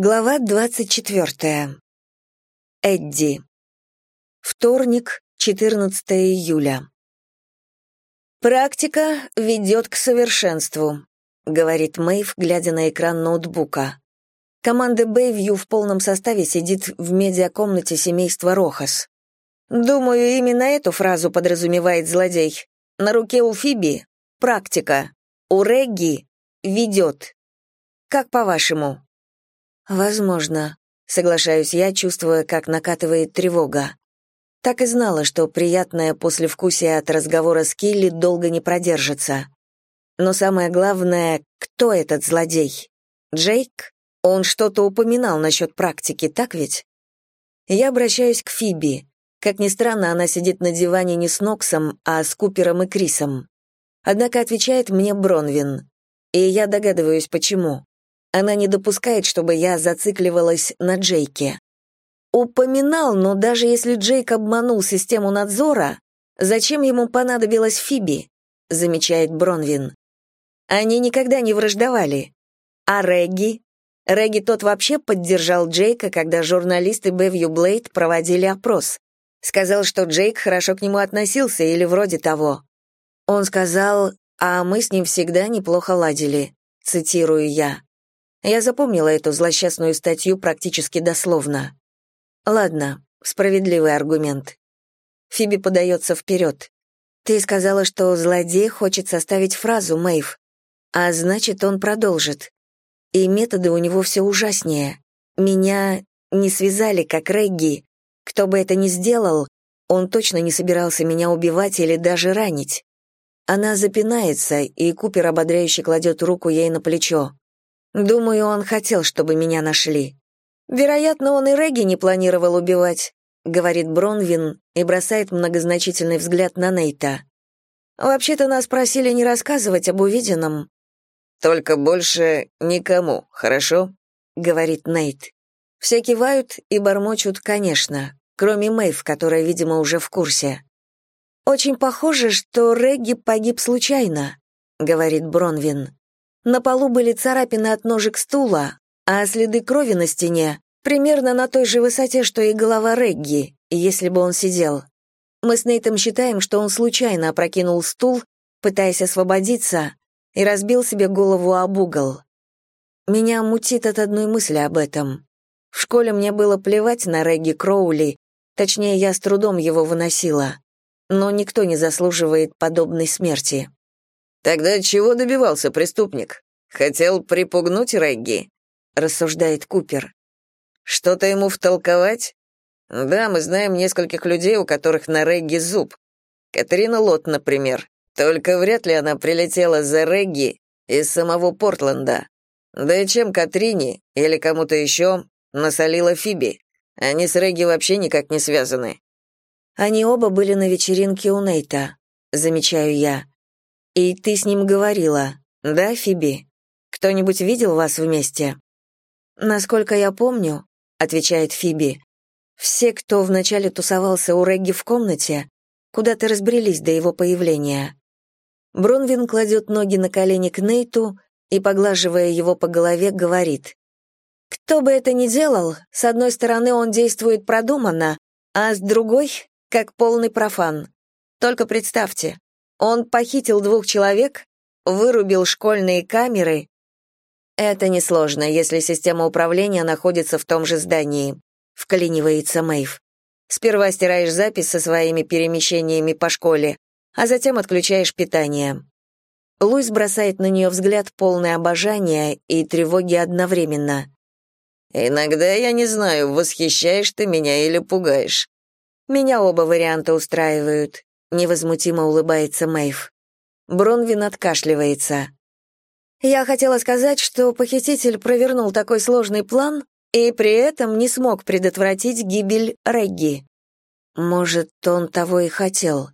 Глава 24. Эдди. Вторник, 14 июля. «Практика ведет к совершенству», — говорит Мэйв, глядя на экран ноутбука. Команда Бэйвью в полном составе сидит в медиакомнате семейства Рохас. Думаю, именно эту фразу подразумевает злодей. На руке у Фиби — практика, у Регги — ведет. Как по-вашему? «Возможно», — соглашаюсь я, чувствуя, как накатывает тревога. Так и знала, что приятное послевкусие от разговора с Килли долго не продержится. Но самое главное, кто этот злодей? Джейк? Он что-то упоминал насчет практики, так ведь? Я обращаюсь к Фиби. Как ни странно, она сидит на диване не с Ноксом, а с Купером и Крисом. Однако отвечает мне Бронвин. И я догадываюсь, почему. Она не допускает, чтобы я зацикливалась на Джейке. Упоминал, но даже если Джейк обманул систему надзора, зачем ему понадобилась Фиби? замечает Бронвин. Они никогда не враждовали. А Регги? Регги тот вообще поддержал Джейка, когда журналисты Бэвью Блейд проводили опрос. Сказал, что Джейк хорошо к нему относился или вроде того. Он сказал, а мы с ним всегда неплохо ладили, цитирую я. Я запомнила эту злосчастную статью практически дословно. Ладно, справедливый аргумент. Фиби подается вперед. Ты сказала, что злодей хочет составить фразу, Мэйв. А значит, он продолжит. И методы у него все ужаснее. Меня не связали, как Регги. Кто бы это ни сделал, он точно не собирался меня убивать или даже ранить. Она запинается, и Купер ободряюще кладет руку ей на плечо. Думаю, он хотел, чтобы меня нашли. Вероятно, он и Регги не планировал убивать, говорит Бронвин и бросает многозначительный взгляд на Нейта. Вообще-то нас просили не рассказывать об увиденном. Только больше никому, хорошо? говорит Нейт. Все кивают и бормочут, конечно, кроме Мэйв, которая, видимо, уже в курсе. Очень похоже, что Регги погиб случайно, говорит Бронвин. На полу были царапины от ножек стула, а следы крови на стене примерно на той же высоте, что и голова Регги, если бы он сидел. Мы с Нейтом считаем, что он случайно опрокинул стул, пытаясь освободиться, и разбил себе голову об угол. Меня мутит от одной мысли об этом. В школе мне было плевать на Регги Кроули, точнее, я с трудом его выносила. Но никто не заслуживает подобной смерти. Тогда чего добивался преступник? Хотел припугнуть Регги? рассуждает Купер. Что-то ему втолковать? Да, мы знаем нескольких людей, у которых на Регги зуб. Катерина Лот, например. Только вряд ли она прилетела за Регги из самого Портленда. Да и чем Катрине или кому-то еще насолила Фиби? Они с Регги вообще никак не связаны. Они оба были на вечеринке у Нейта, замечаю я. И ты с ним говорила, да, Фиби? Кто-нибудь видел вас вместе? Насколько я помню, отвечает Фиби. Все, кто вначале тусовался у Регги в комнате, куда-то разбрелись до его появления. Бронвин кладет ноги на колени к Нейту и, поглаживая его по голове, говорит. «Кто бы это ни делал, с одной стороны он действует продуманно, а с другой — как полный профан. Только представьте, он похитил двух человек, вырубил школьные камеры. Это несложно, если система управления находится в том же здании, вклинивается Мэйв. Сперва стираешь запись со своими перемещениями по школе, а затем отключаешь питание. Луис бросает на нее взгляд полный обожания и тревоги одновременно. «Иногда я не знаю, восхищаешь ты меня или пугаешь». Меня оба варианта устраивают невозмутимо улыбается Мэйв. Бронвин откашливается. Я хотела сказать, что похититель провернул такой сложный план и при этом не смог предотвратить гибель Регги. Может, он того и хотел,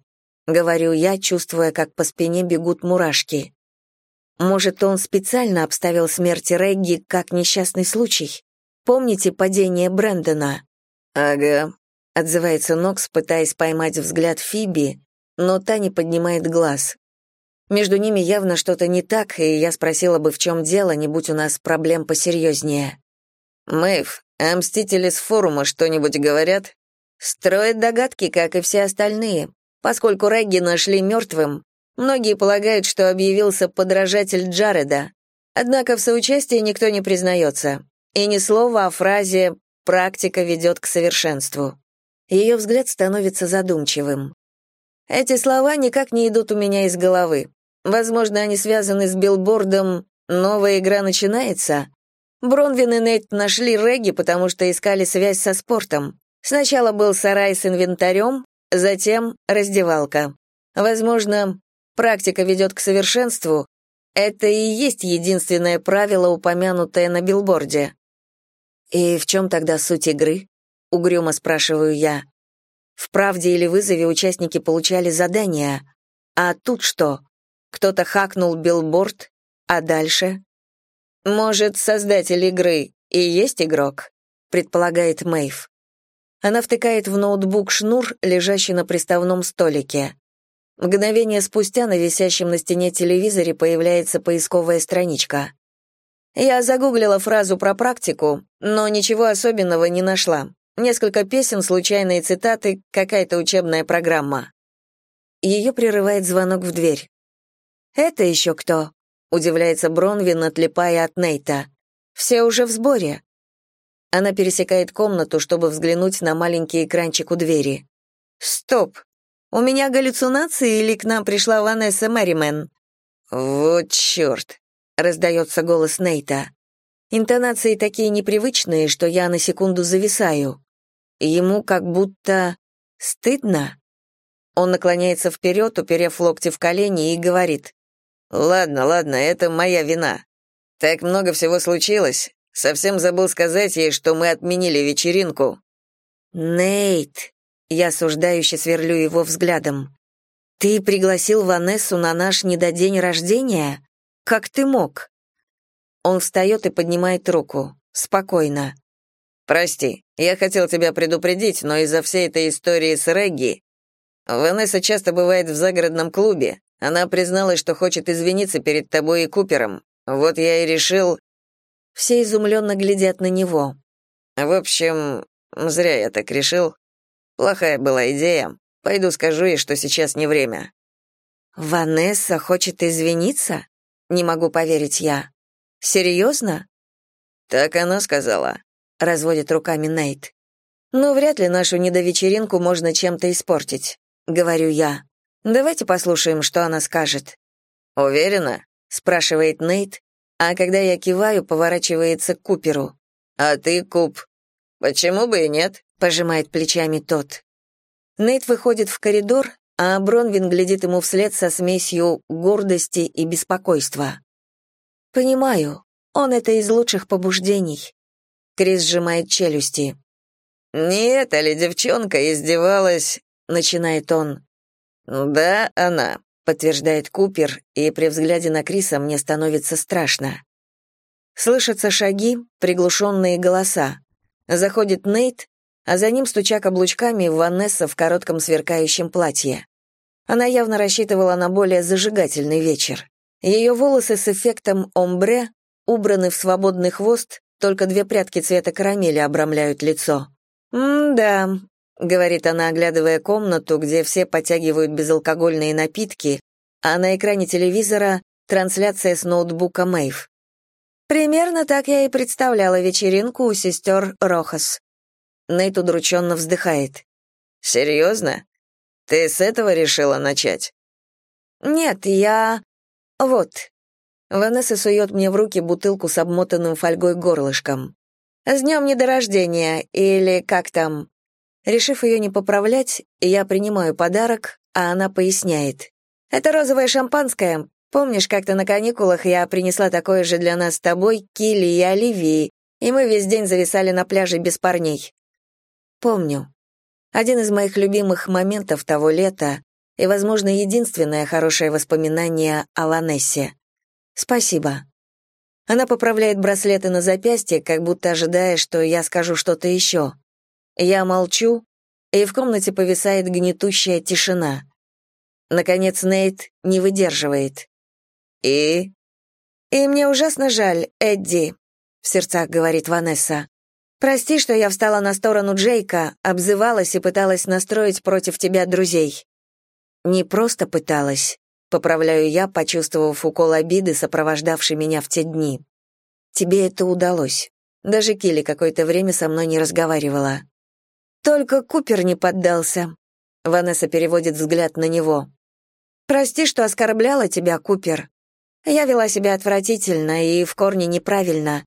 говорю я, чувствуя, как по спине бегут мурашки. Может, он специально обставил смерть Регги как несчастный случай? Помните падение Брэндона? Ага, отзывается Нокс, пытаясь поймать взгляд Фиби, но та не поднимает глаз. Между ними явно что-то не так, и я спросила бы, в чем дело, не будь у нас проблем посерьезнее. Мэйв, а мстители с форума что-нибудь говорят? Строят догадки, как и все остальные. Поскольку Регги нашли мертвым, многие полагают, что объявился подражатель Джареда. Однако в соучастии никто не признается. И ни слова о фразе «практика ведет к совершенству». Ее взгляд становится задумчивым. Эти слова никак не идут у меня из головы. Возможно, они связаны с билбордом «Новая игра начинается». Бронвин и Нейт нашли Регги, потому что искали связь со спортом. Сначала был сарай с инвентарем, затем раздевалка. Возможно, практика ведет к совершенству. Это и есть единственное правило, упомянутое на билборде. «И в чем тогда суть игры?» — угрюмо спрашиваю я. В «Правде или вызове» участники получали задания. А тут что? Кто-то хакнул билборд, а дальше? «Может, создатель игры и есть игрок?» — предполагает Мэйв. Она втыкает в ноутбук шнур, лежащий на приставном столике. Мгновение спустя на висящем на стене телевизоре появляется поисковая страничка. Я загуглила фразу про практику, но ничего особенного не нашла. Несколько песен, случайные цитаты, какая-то учебная программа. Ее прерывает звонок в дверь. «Это еще кто?» — удивляется Бронвин, отлипая от Нейта. «Все уже в сборе». Она пересекает комнату, чтобы взглянуть на маленький экранчик у двери. «Стоп! У меня галлюцинации или к нам пришла Ванесса Мэримен?» «Вот черт!» — раздается голос Нейта. Интонации такие непривычные, что я на секунду зависаю. Ему как будто стыдно. Он наклоняется вперед, уперев локти в колени, и говорит. «Ладно, ладно, это моя вина. Так много всего случилось. Совсем забыл сказать ей, что мы отменили вечеринку». «Нейт», — я осуждающе сверлю его взглядом, «ты пригласил Ванессу на наш недодень рождения? Как ты мог?» Он встает и поднимает руку. Спокойно. «Прости, я хотел тебя предупредить, но из-за всей этой истории с Регги Ванесса часто бывает в загородном клубе. Она призналась, что хочет извиниться перед тобой и Купером. Вот я и решил...» Все изумленно глядят на него. В общем, зря я так решил. Плохая была идея. Пойду скажу ей, что сейчас не время. Ванесса хочет извиниться? Не могу поверить я. Серьезно? Так она сказала. Разводит руками Нейт. Ну, вряд ли нашу недовечеринку можно чем-то испортить, говорю я. Давайте послушаем, что она скажет. Уверена? спрашивает Нейт, а когда я киваю, поворачивается к Куперу. «А ты, Куп?» «Почему бы и нет?» — пожимает плечами тот. Нейт выходит в коридор, а Бронвин глядит ему вслед со смесью гордости и беспокойства. «Понимаю, он это из лучших побуждений». Крис сжимает челюсти. «Не эта ли девчонка издевалась?» — начинает он. «Да, она подтверждает Купер, и при взгляде на Криса мне становится страшно. Слышатся шаги, приглушенные голоса. Заходит Нейт, а за ним, стуча каблучками, Ванесса в коротком сверкающем платье. Она явно рассчитывала на более зажигательный вечер. Ее волосы с эффектом омбре убраны в свободный хвост, только две прядки цвета карамели обрамляют лицо. «М-да, — говорит она, оглядывая комнату, где все подтягивают безалкогольные напитки, а на экране телевизора — трансляция с ноутбука Мэйв. Примерно так я и представляла вечеринку у сестер Рохас. Нейт удрученно вздыхает. «Серьезно? Ты с этого решила начать?» «Нет, я... Вот». Ванесса сует мне в руки бутылку с обмотанным фольгой горлышком. «С днем недорождения, или как там?» Решив ее не поправлять, я принимаю подарок, а она поясняет. «Это розовое шампанское. Помнишь, как-то на каникулах я принесла такое же для нас с тобой, Килли и Оливии, и мы весь день зависали на пляже без парней?» «Помню. Один из моих любимых моментов того лета и, возможно, единственное хорошее воспоминание о Ланессе. Спасибо». Она поправляет браслеты на запястье, как будто ожидая, что я скажу что-то еще. Я молчу, и в комнате повисает гнетущая тишина. Наконец Нейт не выдерживает. «И?» «И мне ужасно жаль, Эдди», — в сердцах говорит Ванесса. Прости, что я встала на сторону Джейка, обзывалась и пыталась настроить против тебя друзей. Не просто пыталась, поправляю я, почувствовав укол обиды, сопровождавший меня в те дни. Тебе это удалось. Даже Килли какое-то время со мной не разговаривала. Только Купер не поддался. Ванесса переводит взгляд на него. Прости, что оскорбляла тебя, Купер. Я вела себя отвратительно и в корне неправильно.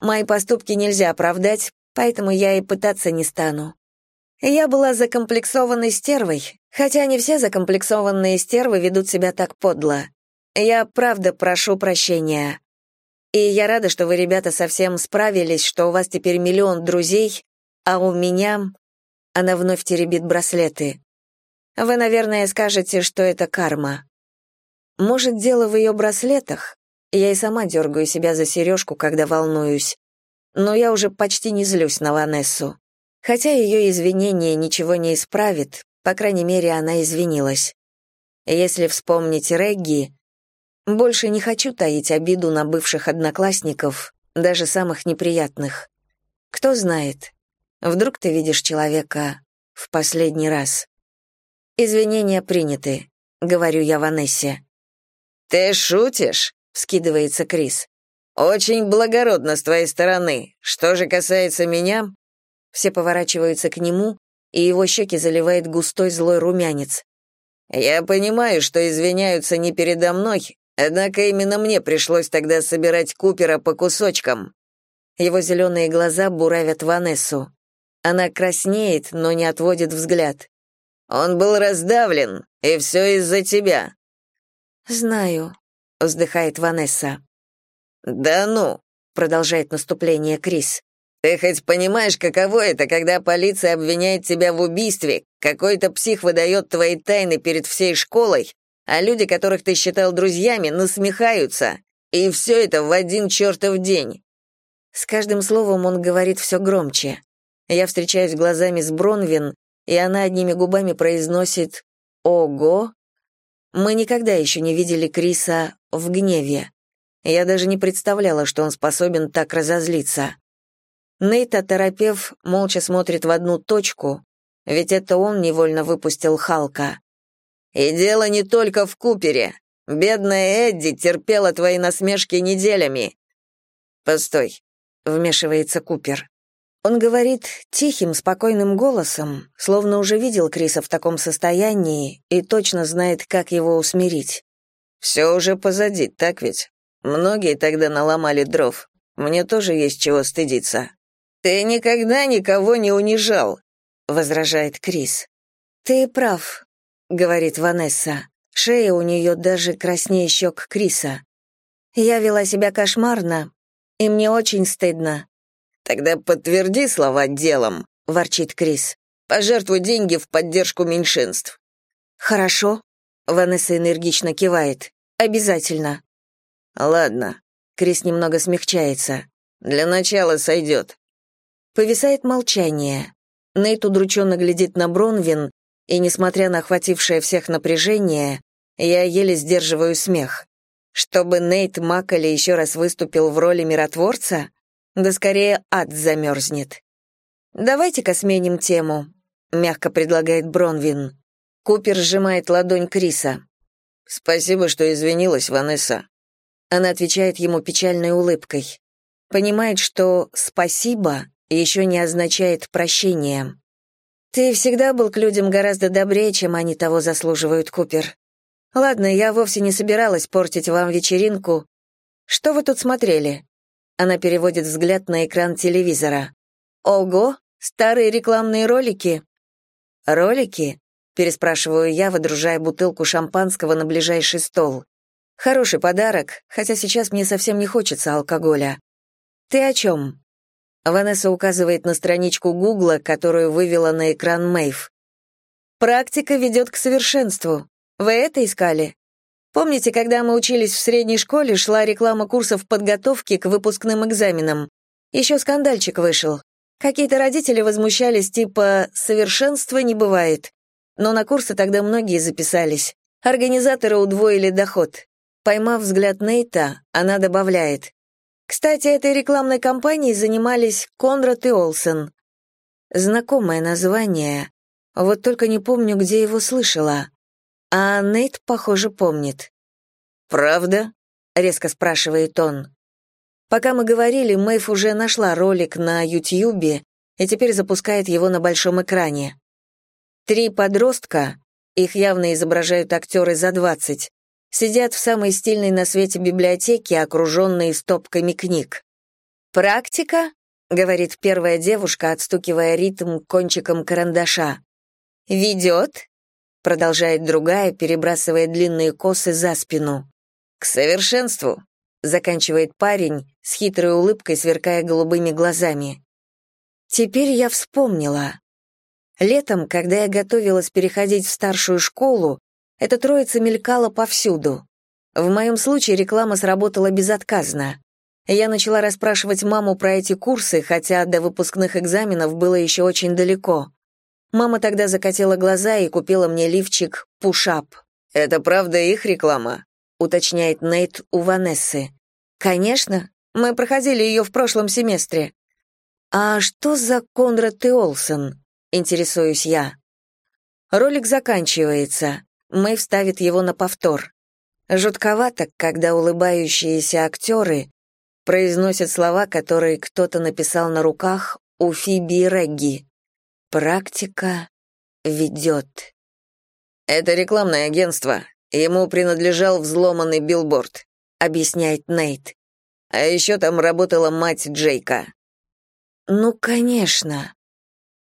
Мои поступки нельзя оправдать, поэтому я и пытаться не стану. Я была закомплексованной стервой, хотя не все закомплексованные стервы ведут себя так подло. Я правда прошу прощения. И я рада, что вы, ребята, совсем справились, что у вас теперь миллион друзей, а у меня... Она вновь теребит браслеты. Вы, наверное, скажете, что это карма. Может, дело в ее браслетах? Я и сама дергаю себя за сережку, когда волнуюсь. Но я уже почти не злюсь на Ванессу. Хотя ее извинение ничего не исправит, по крайней мере, она извинилась. Если вспомнить Регги, больше не хочу таить обиду на бывших одноклассников, даже самых неприятных. Кто знает, вдруг ты видишь человека в последний раз. Извинения приняты, говорю я Ванессе. «Ты шутишь?» — вскидывается Крис. «Очень благородно с твоей стороны. Что же касается меня...» Все поворачиваются к нему, и его щеки заливает густой злой румянец. «Я понимаю, что извиняются не передо мной, однако именно мне пришлось тогда собирать Купера по кусочкам». Его зеленые глаза буравят Ванессу. Она краснеет, но не отводит взгляд. «Он был раздавлен, и все из-за тебя. «Знаю», — вздыхает Ванесса. «Да ну», — продолжает наступление Крис. «Ты хоть понимаешь, каково это, когда полиция обвиняет тебя в убийстве, какой-то псих выдает твои тайны перед всей школой, а люди, которых ты считал друзьями, насмехаются, и все это в один чертов день». С каждым словом он говорит все громче. Я встречаюсь глазами с Бронвин, и она одними губами произносит «Ого!» Мы никогда еще не видели Криса в гневе. Я даже не представляла, что он способен так разозлиться. Нейт, оторопев, молча смотрит в одну точку, ведь это он невольно выпустил Халка. «И дело не только в Купере. Бедная Эдди терпела твои насмешки неделями». «Постой», — вмешивается Купер. Он говорит тихим, спокойным голосом, словно уже видел Криса в таком состоянии и точно знает, как его усмирить. «Все уже позади, так ведь? Многие тогда наломали дров. Мне тоже есть чего стыдиться». «Ты никогда никого не унижал», — возражает Крис. «Ты прав», — говорит Ванесса. Шея у нее даже краснее щек Криса. «Я вела себя кошмарно, и мне очень стыдно. «Тогда подтверди слова делом», — ворчит Крис. «Пожертвуй деньги в поддержку меньшинств». «Хорошо», — Ванесса энергично кивает. «Обязательно». «Ладно», — Крис немного смягчается. «Для начала сойдет». Повисает молчание. Нейт удрученно глядит на Бронвин, и, несмотря на охватившее всех напряжение, я еле сдерживаю смех. Чтобы Нейт Макколи еще раз выступил в роли миротворца? Да скорее ад замерзнет. «Давайте-ка сменим тему», — мягко предлагает Бронвин. Купер сжимает ладонь Криса. «Спасибо, что извинилась, Ванесса». Она отвечает ему печальной улыбкой. Понимает, что «спасибо» еще не означает «прощение». «Ты всегда был к людям гораздо добрее, чем они того заслуживают, Купер. Ладно, я вовсе не собиралась портить вам вечеринку. Что вы тут смотрели?» Она переводит взгляд на экран телевизора. «Ого, старые рекламные ролики?» «Ролики?» — переспрашиваю я, выдружая бутылку шампанского на ближайший стол. «Хороший подарок, хотя сейчас мне совсем не хочется алкоголя. Ты о чем?» Ванесса указывает на страничку Гугла, которую вывела на экран Мэйв. «Практика ведет к совершенству. Вы это искали?» Помните, когда мы учились в средней школе, шла реклама курсов подготовки к выпускным экзаменам? Еще скандальчик вышел. Какие-то родители возмущались, типа «совершенства не бывает». Но на курсы тогда многие записались. Организаторы удвоили доход. Поймав взгляд Нейта, она добавляет. Кстати, этой рекламной кампанией занимались Конрад и Олсен. Знакомое название, вот только не помню, где его слышала. А Нейт, похоже, помнит. «Правда?» — резко спрашивает он. Пока мы говорили, Мэйв уже нашла ролик на Ютьюбе и теперь запускает его на большом экране. Три подростка, их явно изображают актеры за двадцать, сидят в самой стильной на свете библиотеке, окруженные стопками книг. «Практика?» — говорит первая девушка, отстукивая ритм кончиком карандаша. «Ведет?» — продолжает другая, перебрасывая длинные косы за спину. «К совершенству», — заканчивает парень, с хитрой улыбкой сверкая голубыми глазами. Теперь я вспомнила. Летом, когда я готовилась переходить в старшую школу, эта троица мелькала повсюду. В моем случае реклама сработала безотказно. Я начала расспрашивать маму про эти курсы, хотя до выпускных экзаменов было еще очень далеко. Мама тогда закатила глаза и купила мне лифчик «Пушап». «Это правда их реклама?» — уточняет Нейт у Ванессы. «Конечно. Мы проходили ее в прошлом семестре». «А что за Конрад и Олсен?» — интересуюсь я. Ролик заканчивается. Мэй ставит его на повтор. Жутковато, когда улыбающиеся актеры произносят слова, которые кто-то написал на руках у Фиби и Регги. Практика ведет. Это рекламное агентство. Ему принадлежал взломанный билборд, объясняет Нейт. А еще там работала мать Джейка. Ну, конечно.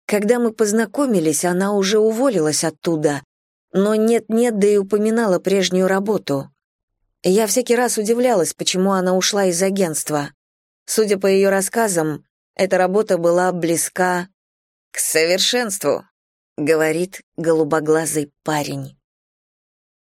Когда мы познакомились, она уже уволилась оттуда, но нет-нет, да и упоминала прежнюю работу. Я всякий раз удивлялась, почему она ушла из агентства. Судя по ее рассказам, эта работа была близка к совершенству, говорит голубоглазый парень.